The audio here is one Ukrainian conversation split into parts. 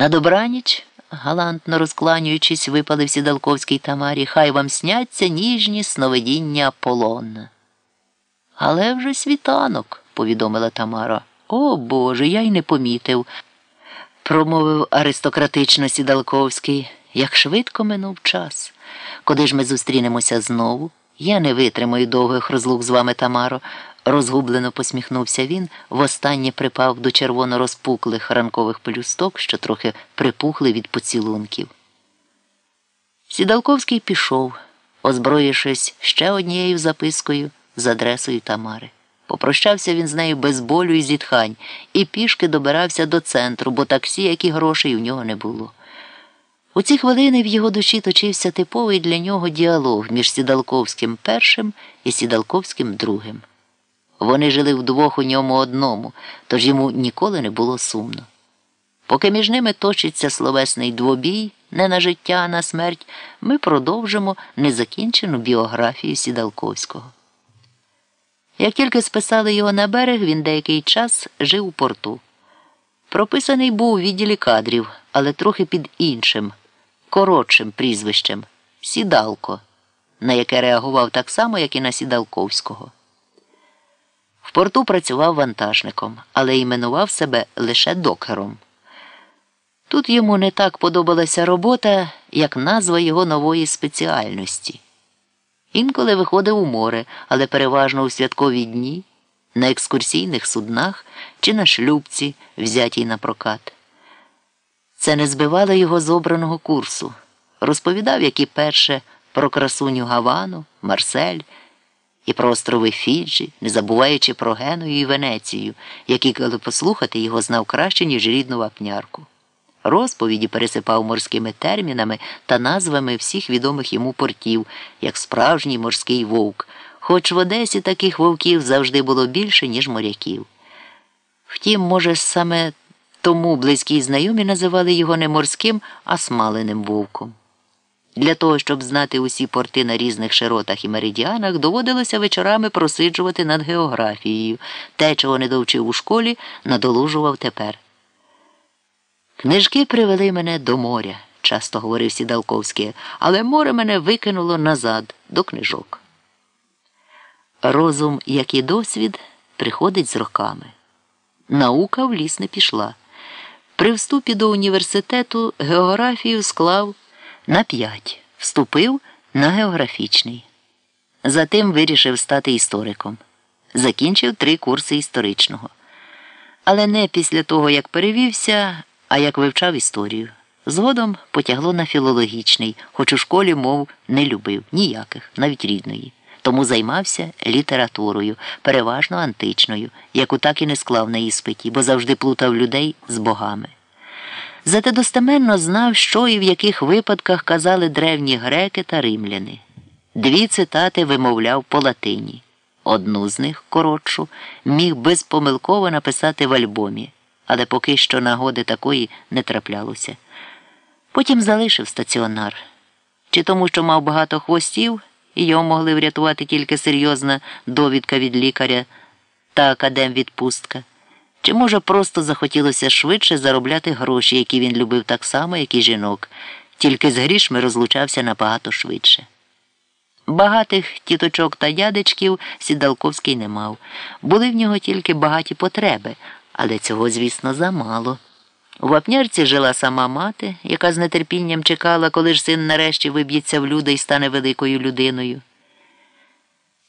На добраніч, галантно розкланюючись, випалив сідалковський Тамарі, хай вам сняться ніжні сновидіння Аполлона. Але вже світанок, повідомила Тамара. О Боже, я й не помітив, промовив аристократично Сідалковський. Як швидко минув час. Коли ж ми зустрінемося знову, я не витримаю довгих розлук з вами, Тамаро, розгублено посміхнувся він, востаннє припав до червоно розпуклих ранкових пелюсток, що трохи припухли від поцілунків. Сідалковський пішов, озброївшись ще однією запискою з адресою Тамари. Попрощався він з нею без болю і зітхань, і пішки добирався до центру, бо таксі, як і грошей у нього не було. У ці хвилини в його душі точився типовий для нього діалог між Сідалковським першим і Сідалковським другим. Вони жили вдвох у ньому одному, тож йому ніколи не було сумно. Поки між ними точиться словесний двобій, не на життя, а на смерть, ми продовжимо незакінчену біографію Сідалковського. Як тільки списали його на берег, він деякий час жив у порту. Прописаний був у відділі кадрів, але трохи під іншим, коротшим прізвищем Сідалко, на яке реагував так само, як і на Сідалковського. В порту працював вантажником, але іменував себе лише докером. Тут йому не так подобалася робота, як назва його нової спеціальності. Інколи виходив у море, але переважно у святкові дні, на екскурсійних суднах чи на шлюбці, взятій на прокат. Це не збивало його з обраного курсу. Розповідав, як і перше, про красуню Гавану, Марсель і про острови Фіджі, не забуваючи про Геную і Венецію, які, коли послухати, його знав краще, ніж рідну вапнярку. Розповіді пересипав морськими термінами та назвами всіх відомих йому портів, як справжній морський вовк, хоч в Одесі таких вовків завжди було більше, ніж моряків. Втім, може, саме тому близькі знайомі називали його не морським, а смаленим вовком. Для того, щоб знати усі порти на різних широтах і меридіанах, доводилося вечорами просиджувати над географією. Те, чого не довчив у школі, надолужував тепер. Книжки привели мене до моря, часто говорив Сідалковський, але море мене викинуло назад до книжок. Розум, як і досвід, приходить з роками. Наука в ліс не пішла. При вступі до університету географію склав на п'ять, вступив на географічний. Затим вирішив стати істориком. Закінчив три курси історичного. Але не після того, як перевівся, а як вивчав історію. Згодом потягло на філологічний, хоч у школі мов не любив ніяких, навіть рідної. Тому займався літературою, переважно античною, яку так і не склав на іспиті, бо завжди плутав людей з богами. Зате достеменно знав, що і в яких випадках казали древні греки та римляни. Дві цитати вимовляв по латині. Одну з них, коротшу, міг безпомилково написати в альбомі, але поки що нагоди такої не траплялося. Потім залишив стаціонар. Чи тому, що мав багато хвостів, і його могли врятувати тільки серйозна довідка від лікаря та академвідпустка. Чи, може, просто захотілося швидше заробляти гроші, які він любив так само, як і жінок, тільки з грішми розлучався набагато швидше. Багатих тіточок та дядечків Сідалковський не мав. Були в нього тільки багаті потреби, але цього, звісно, замало. У вапнярці жила сама мати, яка з нетерпінням чекала, коли ж син нарешті виб'ється в люди і стане великою людиною.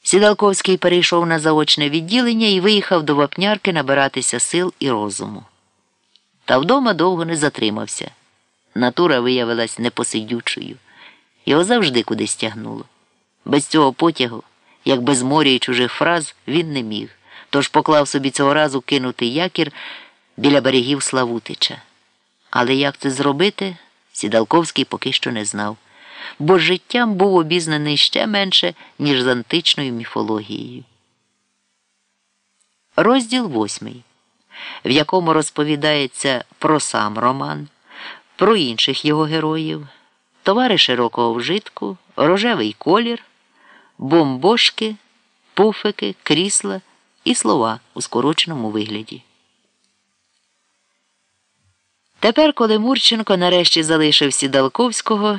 Сідалковський перейшов на заочне відділення і виїхав до вапнярки набиратися сил і розуму. Та вдома довго не затримався. Натура виявилась непосидючою. Його завжди кудись тягнуло. Без цього потягу, як без моря і чужих фраз, він не міг, тож поклав собі цього разу кинути якір біля берегів Славутича. Але як це зробити, Сідалковський поки що не знав бо життям був обізнаний ще менше, ніж з античною міфологією. Розділ восьмий, в якому розповідається про сам Роман, про інших його героїв, товари широкого вжитку, рожевий колір, бомбошки, пуфики, крісла і слова у скороченому вигляді. Тепер, коли Мурченко нарешті залишив Сідалковського,